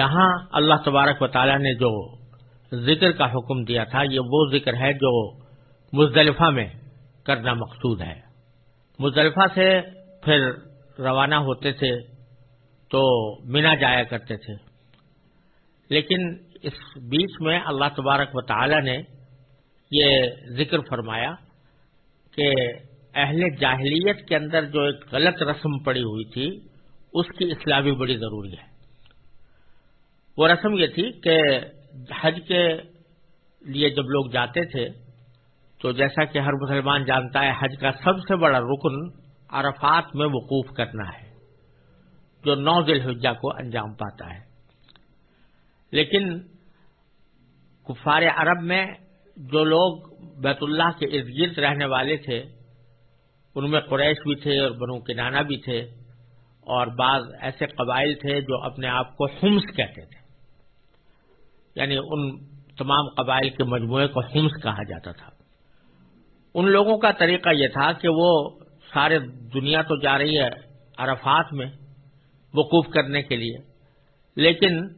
یہاں اللہ تبارک و تعالیٰ نے جو ذکر کا حکم دیا تھا، یہ وہ ذکر ہے جو مزدلفہ میں کرنا مقصود ہے۔ مزدلفہ سے پھر روانہ ہوتے تھے تو مینا جایا کرتے تھے۔ لیکن اس بیچ میں اللہ تبارک و تعالی نے یہ ذکر فرمایا کہ اہل جاہلیت کے اندر جو ایک غلط رسم پڑی ہوئی تھی، اس کی اصلاح بھی بڑی ضروری ہے۔ وہ رسم یہ تھی کہ حج کے لیے جب لوگ جاتے تھے، تو جیسا کہ ہر مسلمان جانتا ہے، حج کا سب سے بڑا رکن عرفات میں وقوف کرنا ہے، جو نو ذی الحجہ کو انجام پاتا ہے۔ لیکن کفار عرب میں جو لوگ بیت اللہ کے ارد گرد رہنے والے تھے، ان میں قریش بھی تھے اور بنو کنانا بھی تھے، اور بعض ایسے قبائل تھے جو اپنے آپ کو ہمس کہتے تھے۔ یعنی ان تمام قبائل کے مجموعے کو ہمس کہا جاتا تھا۔ ان لوگوں کا طریقہ یہ تھا کہ وہ سارے دنیا تو جا رہی ہے عرفات میں وقوف کرنے کے لیے، لیکن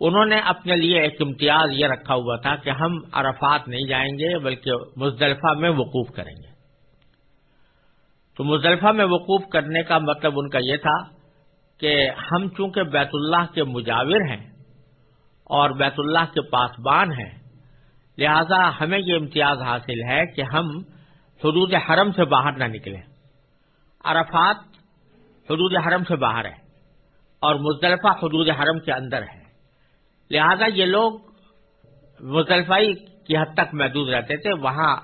انہوں نے اپنے لیے ایک امتیاز یہ رکھا ہوا تھا کہ ہم عرفات نہیں جائیں گے، بلکہ مزدلفہ میں وقوف کریں گے۔ تو مزدلفہ میں وقوف کرنے کا مطلب ان کا یہ تھا کہ ہم چونکہ بیت اللہ کے مجاور ہیں اور بیت اللہ کے پاسبان ہیں۔ لہذا ہمیں یہ امتیاز حاصل ہے کہ ہم حدود حرم سے باہر نہ نکلیں۔ عرفات حدود حرم سے باہر ہے اور مزدلفہ حدود حرم کے اندر ہے لہذا یہ لوگ مزدلفائی کی حد تک محدود رہتے تھے، وہاں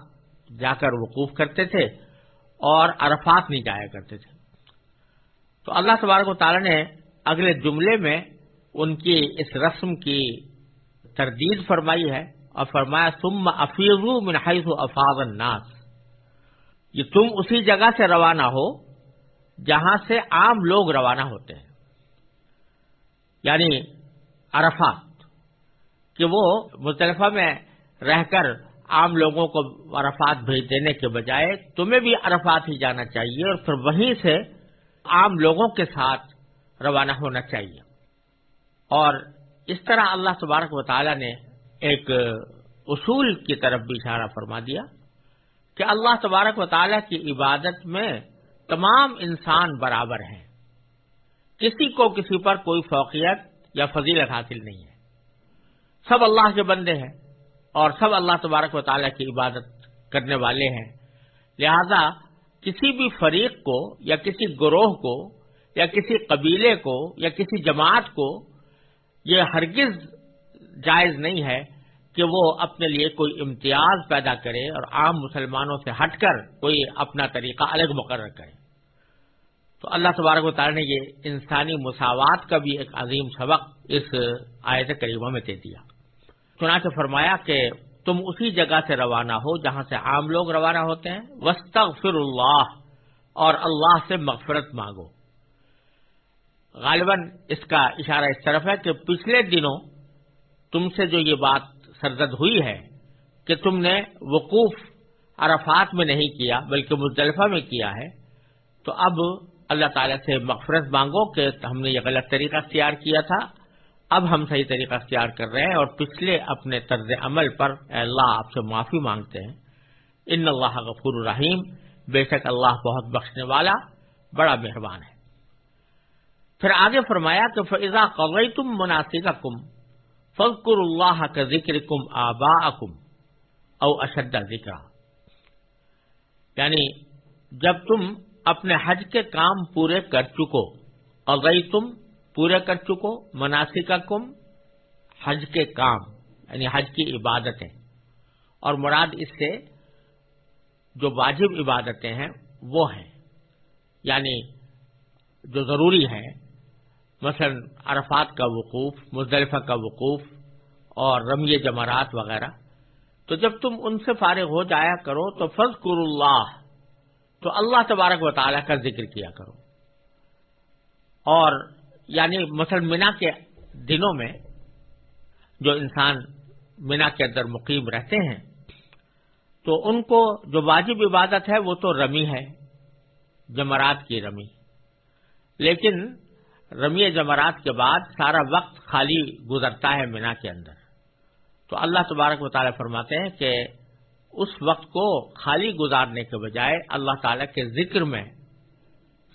جا کر وقوف کرتے تھے اور عرفات نہیں جایا کرتے تھے۔ تو اللہ تبارک و تعالی نے اگلے جملے میں ان کی اس رسم کی تردید فرمائی ہے اور فرمایا تم افیزو منحص افاظ الناس۔ یہ تم اسی جگہ سے روانہ ہو جہاں سے عام لوگ روانہ ہوتے ہیں۔ یعنی عرفات، کہ وہ مصطلفہ میں رہ کر عام لوگوں کو عرفات بھیج دینے کے بجائے تمہیں بھی عرفات ہی جانا چاہیے اور پھر وہیں سے عام لوگوں کے ساتھ روانہ ہونا چاہیے۔ اور اس طرح اللہ تبارک و تعالی نے ایک اصول کی طرف بھی اشارہ فرما دیا کہ اللہ تبارک و تعالی کی عبادت میں تمام انسان برابر ہیں۔ کسی کو کسی پر کوئی فوقیت یا فضیلت حاصل نہیں ہے۔ سب اللہ کے بندے ہیں اور سب اللہ تبارک و تعالیٰ کی عبادت کرنے والے ہیں۔ لہذا کسی بھی فریق کو یا کسی گروہ کو یا کسی قبیلے کو یا کسی جماعت کو یہ ہرگز جائز نہیں ہے کہ وہ اپنے لیے کوئی امتیاز پیدا کرے اور عام مسلمانوں سے ہٹ کر کوئی اپنا طریقہ الگ مقرر کرے۔ تو اللہ تبارک و تعالیٰ نے یہ انسانی مساوات کا بھی ایک عظیم سبق اس آیت کریمہ میں دے دیا۔ چنانچہ فرمایا کہ تم اسی جگہ سے روانہ ہو جہاں سے عام لوگ روانہ ہوتے ہیں۔ وسطر اللہ اور اللہ سے مغفرت مانگو۔ غالباً اس کا اشارہ اس طرف ہے کہ پچھلے دنوں تم سے جو یہ بات سرزد ہوئی ہے کہ تم نے وقوف عرفات میں نہیں کیا بلکہ مزدلفہ میں کیا ہے، تو اب اللہ تعالیٰ سے مغفرت مانگو کہ ہم نے یہ غلط طریقہ اختیار کیا تھا۔ اب ہم صحیح طریقہ اختیار کر رہے ہیں اور پچھلے اپنے طرز عمل پر اے اللہ آپ سے معافی مانگتے ہیں۔ ان اللہ غفور الرحیم۔ بے شک اللہ بہت بخشنے والا، بڑا مہربان ہے۔ پھر آگے فرمایا کہ فضا قوی تم مناسب کم فضکر اللہ کا ذکر کم آبا کم او اشد ذکر یعنی جب تم اپنے حج کے کام پورے کر چکو اگئی تم پورے کر چکو مناسب کم حج کے کام یعنی حج کی عبادتیں۔ اور مراد اس سے جو واجب عبادتیں ہیں، وہ ہیں۔ یعنی جو ضروری ہے مثلا عرفات کا وقوف، مزدلفہ کا وقوف اور رمی جمرات وغیرہ، تو جب تم ان سے فارغ ہو جایا کرو تو فض اللہ، تو اللہ تبارک و تعالیٰ کا ذکر کیا کرو۔ اور یعنی مثلا مینا کے دنوں میں جو انسان مینا کے اندر مقیم رہتے ہیں، تو ان کو جو واجب عبادت ہے وہ تو رمی ہے، جمرات کی رمی۔ لیکن رمی جمرات کے بعد سارا وقت خالی گزرتا ہے مینا کے اندر۔ تو اللہ تبارک و تعالیٰ فرماتے ہیں کہ اس وقت کو خالی گزارنے کے بجائے اللہ تعالیٰ کے ذکر میں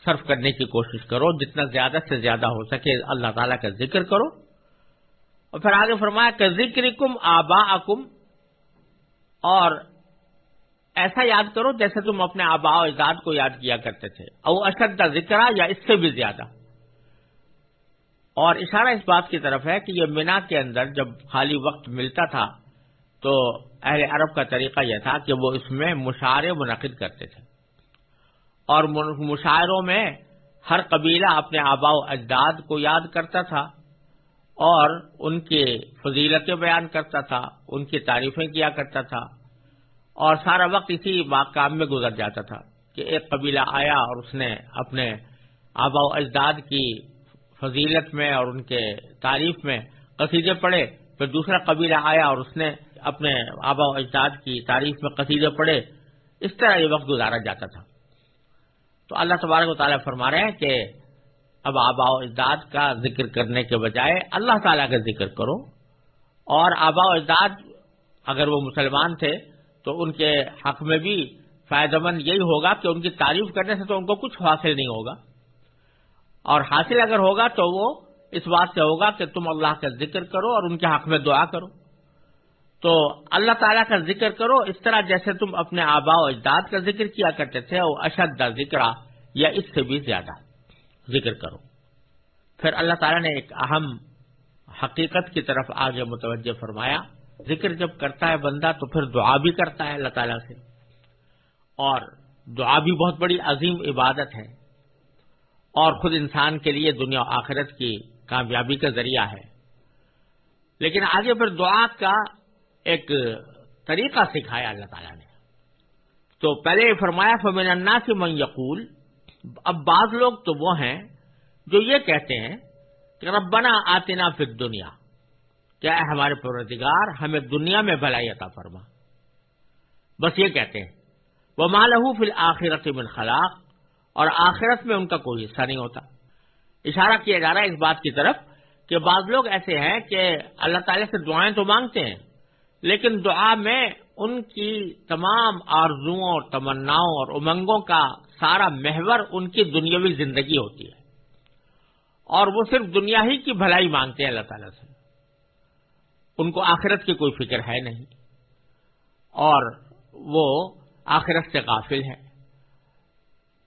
صرف کرنے کی کوشش کرو، جتنا زیادہ سے زیادہ ہو سکے اللہ تعالیٰ کا ذکر کرو۔ اور پھر آگے فرمایا کہ ذکر کم آبا اور ایسا یاد کرو جیسے تم اپنے آبا و اجداد کو یاد کیا کرتے تھے۔ او اشد کا ذکر یا اس سے بھی زیادہ۔ اور اشارہ اس بات کی طرف ہے کہ یہ مینا کے اندر جب خالی وقت ملتا تھا تو اہل عرب کا طریقہ یہ تھا کہ وہ اس میں مشاعرے منعقد کرتے تھے۔ اور مشاعروں میں ہر قبیلہ اپنے آبا و اجداد کو یاد کرتا تھا اور ان کی فضیلتیں بیان کرتا تھا، ان کی تعریفیں کیا کرتا تھا۔ اور سارا وقت اسی کام میں گزر جاتا تھا کہ ایک قبیلہ آیا اور اس نے اپنے آبا و اجداد کی فضیلت میں اور ان کے تعریف میں قصیدے پڑھے، پھر دوسرا قبیلہ آیا اور اس نے اپنے آبا و اجداد کی تعریف میں قصیدے پڑھے، اس طرح یہ وقت گزارا جاتا تھا۔ تو اللہ تبارک و تعالیٰ فرما رہے ہیں کہ اب آبا و اجداد کا ذکر کرنے کے بجائے اللہ تعالیٰ کا ذکر کرو۔ اور آبا و اجداد اگر وہ مسلمان تھے تو ان کے حق میں بھی فائدہ مند یہی ہوگا کہ ان کی تعریف کرنے سے تو ان کو کچھ حاصل نہیں ہوگا۔ اور حاصل اگر ہوگا تو وہ اس بات سے ہوگا کہ تم اللہ کا ذکر کرو اور ان کے حق میں دعا کرو۔ تو اللہ تعالیٰ کا ذکر کرو، اس طرح جیسے تم اپنے آبا و اجداد کا ذکر کیا کرتے تھے، وہ اشد ذکر یا اس سے بھی زیادہ ذکر کرو۔ پھر اللہ تعالیٰ نے ایک اہم حقیقت کی طرف آگے متوجہ فرمایا۔ ذکر جب کرتا ہے بندہ تو پھر دعا بھی کرتا ہے اللہ تعالیٰ سے۔ اور دعا بھی بہت بڑی عظیم عبادت ہے۔ اور خود انسان کے لیے دنیا و آخرت کی کامیابی کا ذریعہ ہے۔ لیکن آگے پھر دعا کا ایک طریقہ سکھایا اللہ تعالیٰ نے۔ تو پہلے فرمایا، فمن انا سے من یقول اب بعض لوگ تو وہ ہیں جو یہ کہتے ہیں کہ ربنا آتنا فی دنیا کیا ہے ہمارے پروردگار، ہمیں دنیا میں بھلائی عطا فرما۔ بس یہ کہتے ہیں۔ وہ مالح فی الآخرت من خلاق۔ اور آخرت میں ان کا کوئی حصہ نہیں ہوتا۔ اشارہ کیا جا رہا ہے اس بات کی طرف کہ بعض لوگ ایسے ہیں کہ اللہ تعالی سے دعائیں تو مانگتے ہیں، لیکن دعا میں ان کی تمام آرزوؤں اور تمناؤں اور امنگوں کا سارا محور ان کی دنیاوی زندگی ہوتی ہے۔ اور وہ صرف دنیا ہی کی بھلائی مانگتے ہیں اللہ تعالیٰ سے۔ ان کو آخرت کی کوئی فکر ہے نہیں۔ اور وہ آخرت سے غافل ہے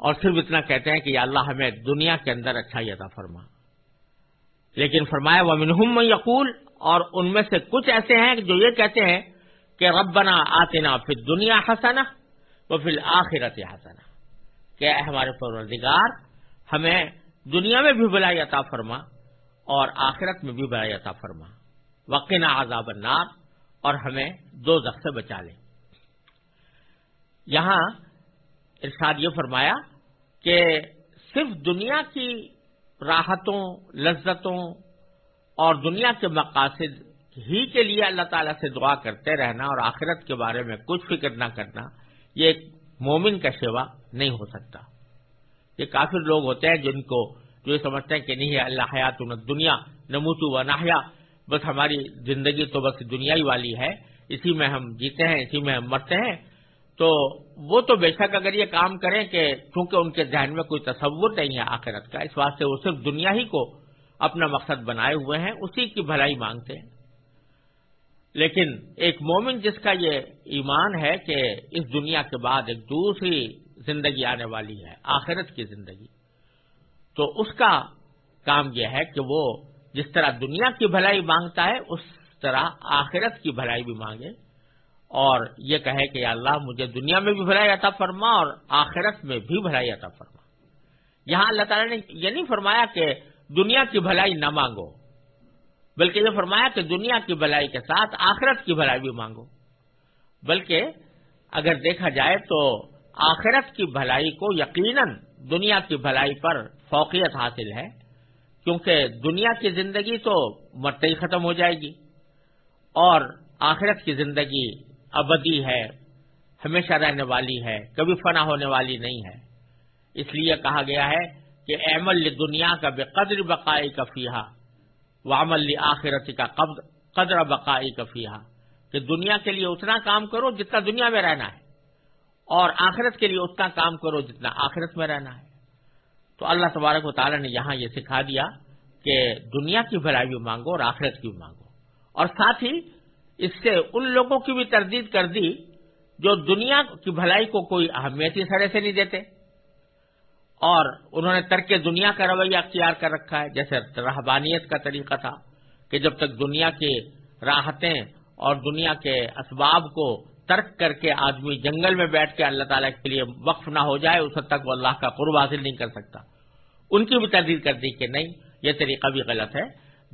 اور صرف اتنا کہتے ہیں کہ یا اللہ ہمیں دنیا کے اندر اچھا عطا فرما۔ لیکن فرمایا وہ منہم یقول اور ان میں سے کچھ ایسے ہیں جو یہ کہتے ہیں کہ ربنا آتنا پھر دنیا حسنا وہ پھر آخرت حسنا کہ ہمارے پروردگار، ہمیں دنیا میں بھی بلائی عطا فرما اور آخرت میں بھی بلائی عطا فرما۔ وقنا عذاب النار، اور ہمیں دو زخ سے بچا لے۔ یہاں ارشاد یہ فرمایا کہ صرف دنیا کی راحتوں، لذتوں اور دنیا کے مقاصد ہی کے لیے اللہ تعالیٰ سے دعا کرتے رہنا اور آخرت کے بارے میں کچھ فکر نہ کرنا، یہ ایک مومن کا سیوا نہیں ہو سکتا۔ یہ کافی لوگ ہوتے ہیں جن کو جو یہ سمجھتے ہیں کہ نہیں، اللہ حیات دنیا نموتو و ناحیا بس ہماری زندگی تو بس دنیا ہی والی ہے، اسی میں ہم جیتے ہیں، اسی میں ہم مرتے ہیں۔ تو وہ تو بے شک اگر یہ کام کریں کہ چونکہ ان کے ذہن میں کوئی تصور نہیں ہے آخرت کا، اس واسطے وہ صرف دنیا ہی کو اپنا مقصد بنائے ہوئے ہیں، اسی کی بھلائی مانگتے ہیں۔ لیکن ایک مومن جس کا یہ ایمان ہے کہ اس دنیا کے بعد ایک دوسری زندگی آنے والی ہے، آخرت کی زندگی، تو اس کا کام یہ ہے کہ وہ جس طرح دنیا کی بھلائی مانگتا ہے، اس طرح آخرت کی بھلائی بھی مانگے۔ اور یہ کہے کہ اللہ مجھے دنیا میں بھی بھلائی عطا فرما اور آخرت میں بھی بھلائی عطا فرما۔ یہاں اللہ تعالیٰ نے یہ نہیں فرمایا کہ دنیا کی بھلائی نہ مانگو، بلکہ یہ فرمایا کہ دنیا کی بھلائی کے ساتھ آخرت کی بھلائی بھی مانگو۔ بلکہ اگر دیکھا جائے تو آخرت کی بھلائی کو یقیناً دنیا کی بھلائی پر فوقیت حاصل ہے، کیونکہ دنیا کی زندگی تو مرتے ہی ختم ہو جائے گی اور آخرت کی زندگی ابدی ہے، ہمیشہ رہنے والی ہے، کبھی فنا ہونے والی نہیں ہے۔ اس لیے کہا گیا ہے کہ عمل دنیا کا بے قدر بقائی کا فیحا و آخرت کا قدر بقائی کا فیحا کہ دنیا کے لیے اتنا کام کرو جتنا دنیا میں رہنا ہے، اور آخرت کے لیے اتنا کام کرو جتنا آخرت میں رہنا ہے۔ تو اللہ تبارک و تعالیٰ نے یہاں یہ سکھا دیا کہ دنیا کی بھلائی بھی مانگو اور آخرت کی بھی مانگو۔ اور ساتھ ہی اس سے ان لوگوں کی بھی تردید کر دی جو دنیا کی بھلائی کو کوئی اہمیت ہی سڑے سے نہیں دیتے اور انہوں نے ترک دنیا کا رویہ اختیار کر رکھا ہے، جیسے رہبانیت کا طریقہ تھا کہ جب تک دنیا کی راحتیں اور دنیا کے اسباب کو ترک کر کے آدمی جنگل میں بیٹھ کے اللہ تعالیٰ کے لیے وقف نہ ہو جائے، اس حد تک وہ اللہ کا قرب حاصل نہیں کر سکتا۔ ان کی بھی تردید کر دی کہ نہیں، یہ طریقہ بھی غلط ہے۔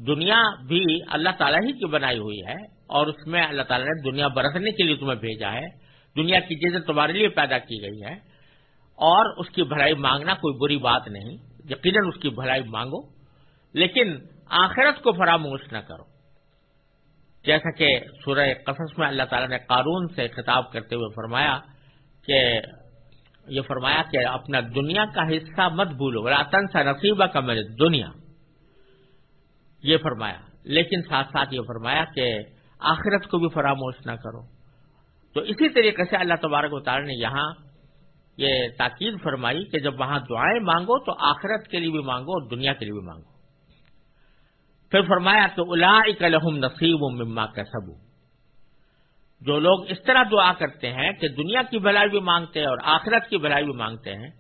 دنیا بھی اللہ تعالیٰ ہی کی بنائی ہوئی ہے۔ اور اس میں اللہ تعالیٰ نے دنیا برتنے کے لیے تمہیں بھیجا ہے۔ دنیا کی چیزیں تمہارے لیے پیدا کی گئی ہے اور اس کی بھلائی مانگنا کوئی بری بات نہیں۔ یقیناً اس کی بھلائی مانگو۔ لیکن آخرت کو فراموش نہ کرو۔ جیسا کہ سورہ قصص میں اللہ تعالیٰ نے قارون سے خطاب کرتے ہوئے فرمایا کہ یہ فرمایا کہ اپنا دنیا کا حصہ مت بھولو۔ راتن سا نصیبہ کا میرے دنیا یہ فرمایا۔ لیکن ساتھ ساتھ یہ فرمایا کہ آخرت کو بھی فراموش نہ کرو۔ تو اسی طریقے سے اللہ تبارک و تعالی نے یہاں یہ تاکید فرمائی کہ جب وہاں دعائیں مانگو تو آخرت کے لیے بھی مانگو اور دنیا کے لیے بھی مانگو۔ پھر فرمایا کہ الا لہم نصیب و مما کا سبو جو لوگ اس طرح دعا کرتے ہیں کہ دنیا کی بھلائی بھی مانگتے ہیں اور آخرت کی بھلائی بھی مانگتے ہیں،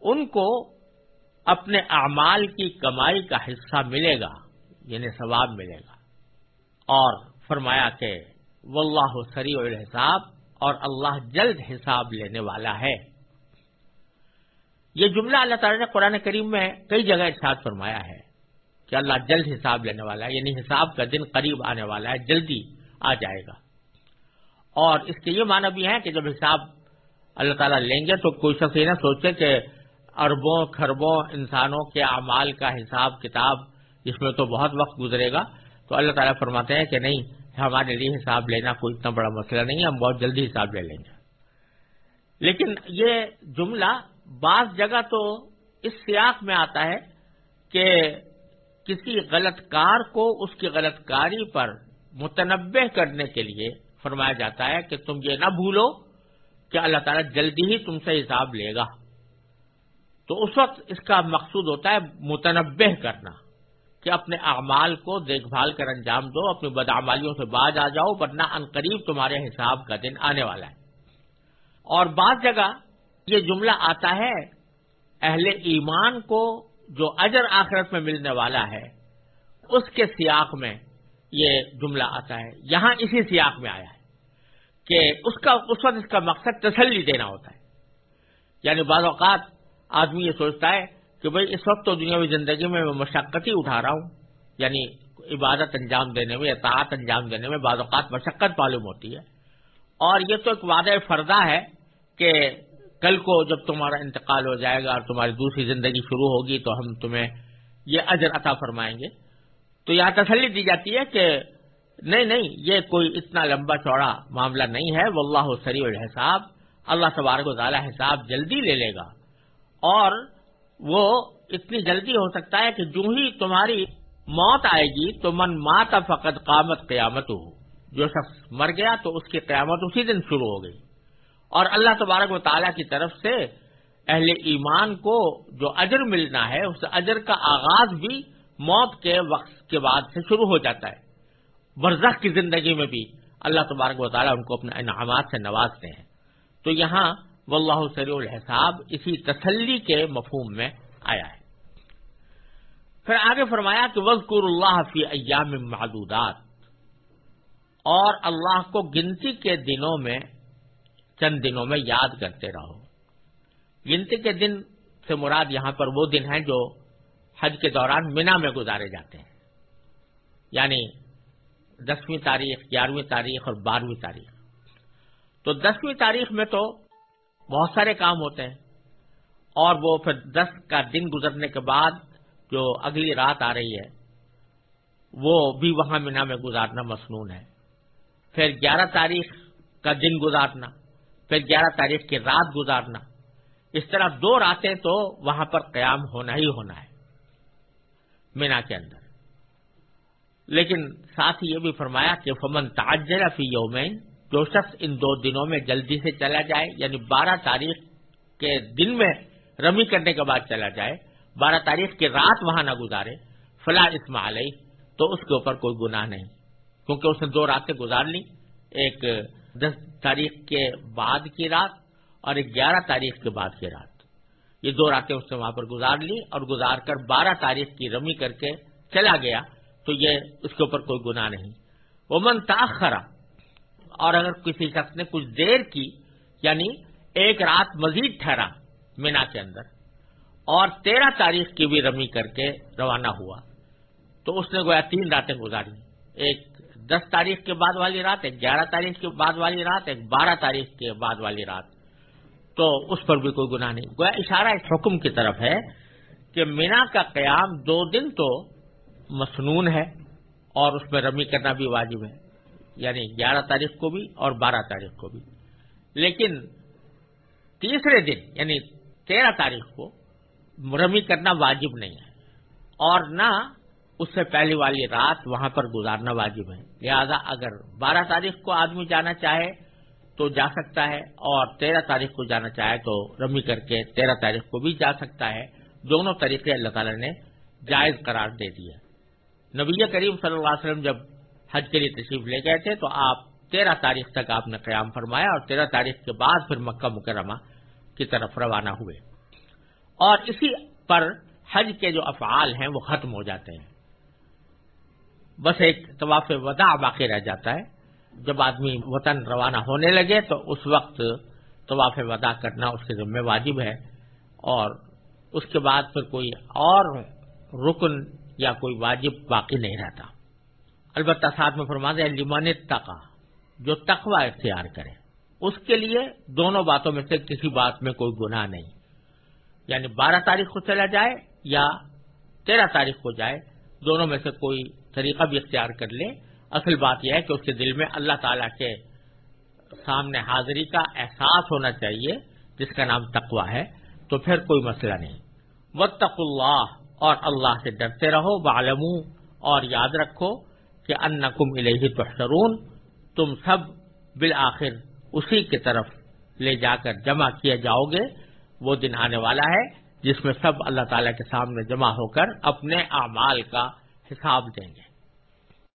ان کو اپنے اعمال کی کمائی کا حصہ ملے گا یعنی ثواب ملے گا۔ اور فرمایا کہ واللہ سریع الحساب اور اللہ جلد حساب لینے والا ہے۔ یہ جملہ اللہ تعالیٰ نے قرآن کریم میں کئی جگہ ارشاد فرمایا ہے کہ اللہ جلد حساب لینے والا ہے یعنی حساب کا دن قریب آنے والا ہے، جلدی آ جائے گا۔ اور اس کے یہ معنی بھی ہے کہ جب حساب اللہ تعالیٰ لیں گے تو کوئی شخص یہ نہ سوچے کہ اربوں، کھربوں انسانوں کے اعمال کا حساب، کتاب، جس میں تو بہت وقت گزرے گا، تو اللہ تعالیٰ فرماتے ہیں کہ نہیں ہمارے لیے حساب لینا، کوئی اتنا بڑا مسئلہ نہیں ہے، ہم بہت جلدی حساب لے لیں گے۔ لیکن یہ جملہ بعض جگہ تو اس سیاق میں آتا ہے کہ کسی غلط کار کو اس کی غلط کاری پر متنوع کرنے کے لیے فرمایا جاتا ہے کہ تم یہ نہ بھولو کہ اللہ تعالیٰ جلدی ہی تم سے حساب لے گا۔ تو اس وقت اس کا مقصود ہوتا ہے متنوع کرنا۔ کہ اپنے اعمال کو دیکھ بھال کر انجام دو، اپنی بدعمالیوں سے باز آ جاؤ، ورنہ قریب تمہارے حساب کا دن آنے والا ہے۔ اور بعض جگہ یہ جملہ آتا ہے، اہل ایمان کو جو اجر آخرت میں ملنے والا ہے، اس کے سیاق میں یہ جملہ آتا ہے۔ یہاں اسی سیاق میں آیا ہے کہ اس کا، اس وقت اس کا مقصد تسلی دینا ہوتا ہے۔ یعنی بعض اوقات آدمی یہ سوچتا ہے کہ بھئی اس وقت تو دنیاوی زندگی میں میں مشقت ہی اٹھا رہا ہوں۔ یعنی عبادت انجام دینے میں، اطاعت انجام دینے میں بعض اوقات مشقت معلوم ہوتی ہے۔ اور یہ تو ایک وعدہ فردہ ہے کہ کل کو جب تمہارا انتقال ہو جائے گا اور تمہاری دوسری زندگی شروع ہوگی تو ہم تمہیں یہ اجر عطا فرمائیں گے۔ تو یہاں تسلی دی جاتی ہے کہ نہیں نہیں، یہ کوئی اتنا لمبا چوڑا معاملہ نہیں ہے۔ وہ اللہ سری الحساب۔ اللہ تبارک و تعالی حساب جلدی لے لے گا۔ اور وہ اتنی جلدی ہو سکتا ہے کہ جو ہی تمہاری موت آئے گی، تو من مات فقط قامت قیامت ہو جو شخص مر گیا، تو اس کی قیامت اسی دن شروع ہو گئی۔ اور اللہ تبارک و تعالیٰ کی طرف سے اہل ایمان کو جو اجر ملنا ہے، اس اجر کا آغاز بھی موت کے وقت کے بعد سے شروع ہو جاتا ہے۔ برزخ کی زندگی میں بھی اللہ تبارک و تعالیٰ ان کو اپنے انعامات سے نوازتے ہیں۔ تو یہاں واللہ سریع الحساب، اسی تسلی کے مفہوم میں آیا ہے۔ پھر آگے فرمایا کہ وزقر اللہ فی ایام معدودات۔ اور اللہ کو گنتی کے دنوں میں، چند دنوں میں یاد کرتے رہو۔ گنتی کے دن سے مراد یہاں پر وہ دن ہیں جو حج کے دوران مینا میں گزارے جاتے ہیں۔ یعنی دسویں تاریخ، گیارہویں تاریخ اور بارہویں تاریخ۔ تو دسویں تاریخ میں تو بہت سارے کام ہوتے ہیں اور وہ پھر دس کا دن گزرنے کے بعد جو اگلی رات آ رہی ہے، وہ بھی وہاں مینا میں گزارنا مصنون ہے۔ پھر گیارہ تاریخ کا دن گزارنا، پھر گیارہ تاریخ کی رات گزارنا۔ اس طرح دو راتیں تو وہاں پر قیام ہونا ہی ہونا ہے مینا کے اندر۔ لیکن ساتھ ہی یہ بھی فرمایا کہ فمن تعجر فی یومین جو شخص ان دو دنوں میں جلدی سے چلا جائے یعنی بارہ تاریخ کے دن میں رمی کرنے کے بعد چلا جائے، بارہ تاریخ کی رات وہاں نہ گزارے فلاں اسم علیہ، تو اس کے اوپر کوئی گناہ نہیں۔ کیونکہ اس نے دو راتیں گزار لی، ایک دس تاریخ کے بعد کی رات اور ایک گیارہ تاریخ کے بعد کی رات۔ یہ دو راتیں اس نے وہاں پر گزار لی اور گزار کر بارہ تاریخ کی رمی کر کے چلا گیا، تو یہ اس کے اوپر کوئی گناہ نہیں۔ وہ من تاخرا اور اگر کسی شخص نے کچھ دیر کی یعنی ایک رات مزید ٹھہرا مینا کے اندر، اور تیرہ تاریخ کی بھی رمی کر کے روانہ ہوا، تو اس نے گویا تین راتیں گزاری۔ ایک دس تاریخ کے بعد والی رات، ایک گیارہ تاریخ کے بعد والی رات، ایک بارہ تاریخ کے بعد والی رات۔ تو اس پر بھی کوئی گناہ نہیں۔ گویا اشارہ اس حکم کی طرف ہے کہ مینا کا قیام دو دن تو مصنون ہے اور اس میں رمی کرنا بھی واجب ہے۔ یعنی گیارہ تاریخ کو بھی اور بارہ تاریخ کو بھی۔ لیکن تیسرے دن یعنی تیرہ تاریخ کو رمی کرنا واجب نہیں ہے۔ اور نہ اس سے پہلی والی رات وہاں پر گزارنا واجب ہے۔ لہذا اگر بارہ تاریخ کو آدمی جانا چاہے تو جا سکتا ہے، اور تیرہ تاریخ کو جانا چاہے تو رمی کر کے تیرہ تاریخ کو بھی جا سکتا ہے۔ دونوں طریقے اللہ تعالی نے جائز قرار دے دیے نبی کریم صلی اللہ علیہ وسلم جب حج کے لیے تشریف لے گئے تھے، تو آپ تیرہ تاریخ تک آپ نے قیام فرمایا اور تیرہ تاریخ کے بعد پھر مکہ مکرمہ کی طرف روانہ ہوئے۔ اور اسی پر حج کے جو افعال ہیں وہ ختم ہو جاتے ہیں۔ بس ایک طواف ودا باقی رہ جاتا ہے۔ جب آدمی وطن روانہ ہونے لگے تو اس وقت طواف ودا کرنا اس کے ذمہ واجب ہے۔ اور اس کے بعد پھر کوئی اور رکن یا کوئی واجب باقی نہیں رہتا۔ البتہ ساتھ میں فرما دیں لمن تقا جو تقوا اختیار کرے۔ اس کے لیے دونوں باتوں میں سے کسی بات میں کوئی گناہ نہیں۔ یعنی بارہ تاریخ کو چلا جائے یا تیرہ تاریخ کو جائے، دونوں میں سے کوئی طریقہ بھی اختیار کر لے۔ اصل بات یہ ہے کہ اس کے دل میں اللہ تعالی کے سامنے حاضری کا احساس ہونا چاہیے، جس کا نام تقوا ہے، تو پھر کوئی مسئلہ نہیں۔ و اللہ اور اللہ سے ڈرتے رہو بالم اور یاد رکھو کہ ان نقم الہی تحشرون، تم سب بالآخر اسی کی طرف لے جا کر جمع کیے جاؤ گے۔ وہ دن آنے والا ہے جس میں سب اللہ تعالی کے سامنے جمع ہو کر اپنے اعمال کا حساب دیں گے۔